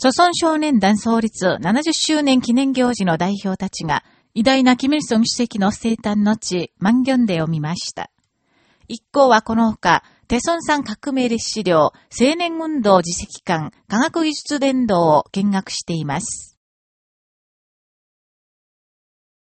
朝村少年団創立70周年記念行事の代表たちが、偉大なキム・ルソン主席の生誕の地、万ンギョンデを見ました。一行はこのほか、テソンさん革命歴史料、青年運動自責館、科学技術伝道を見学しています。